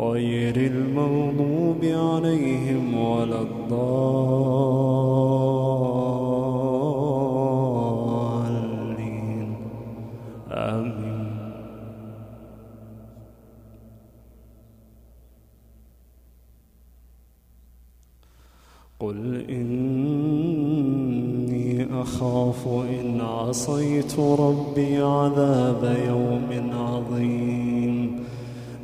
غير المغضوب عليهم ولا الضالين. آمين. قل إني أخاف إن عصيت ربي عذاب يوم عظيم.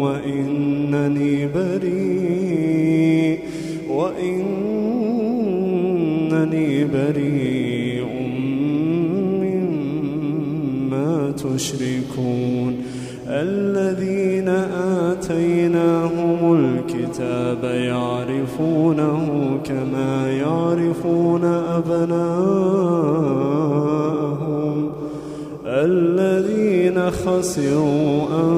وإنني بريء وإنني بريء مما تشركون. الذين آتيناهم الكتاب يعرفونه كما يعرفون أبناءهم. الذين خسروا أنفسهم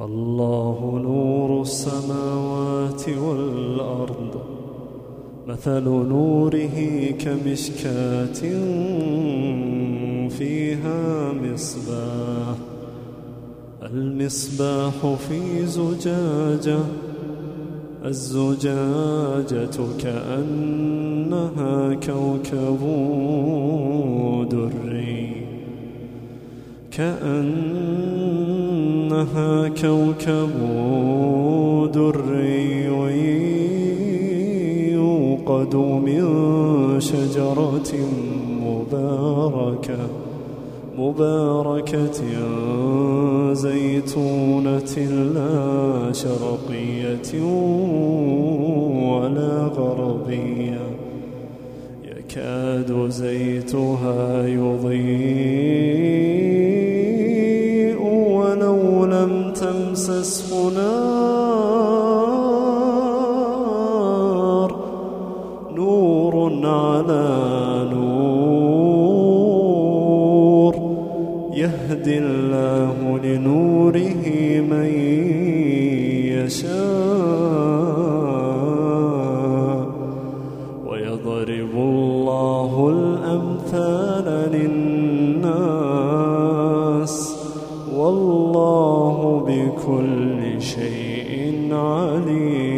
الله نور السماوات والأرض مثل نوره كمشكاة فيها مصباح. المصباح في زجاجة الزجاجة كأنها كوكب دري كأنها كوكب دري يوقد من شجرة مباركة مباركة زيتونة لا شرقية ولا غربية. يكاد زيتها يضيء تمسسه بكل شيء عليم.